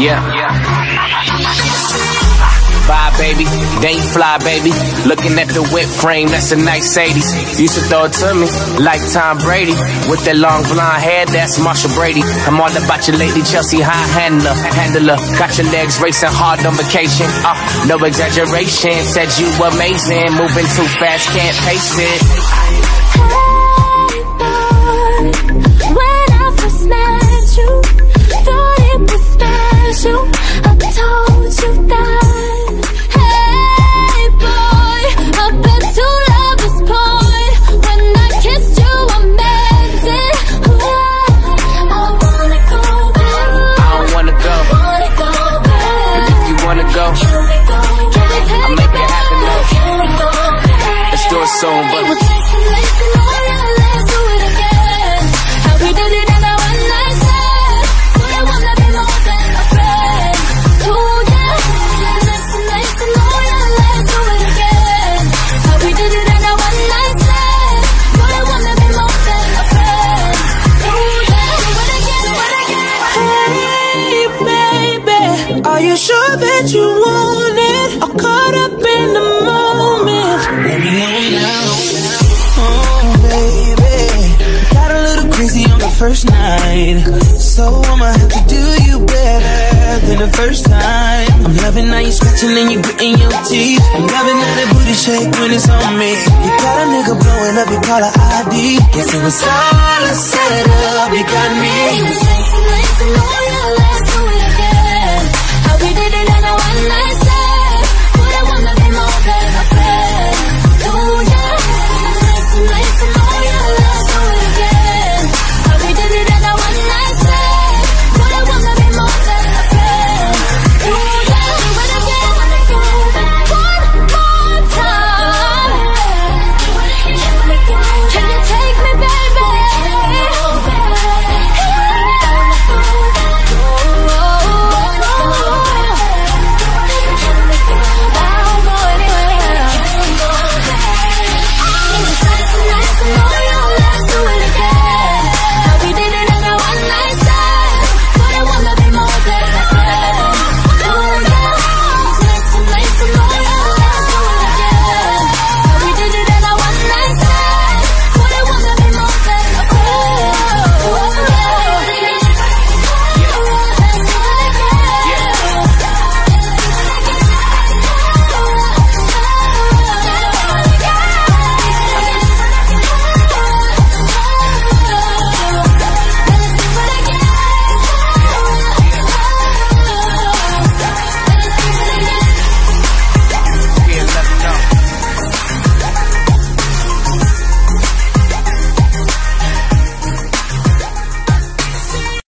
Yeah. Bye, baby. Date fly, baby. Looking at the whip frame, that's a nice 80s. Used to throw it to me like Tom Brady. With that long blonde hair, that's Marcia Brady. I'm all about your lady, Chelsea high handler. handler. Got your legs racing hard on vacation. Uh, no exaggeration. Said you amazing. Moving too fast, can't pace it. Go? I'll make it happen, though. Let's do it soon, but that you want it? Or caught up in the moment? Let me know now. Oh, baby, got a little crazy on the first night, so I'ma have to do you better than the first time. I'm loving how you scratching and you gritting your teeth. I'm loving how that booty shake when it's on me. You got a nigga blowing up your caller ID. Guess it was all a setup.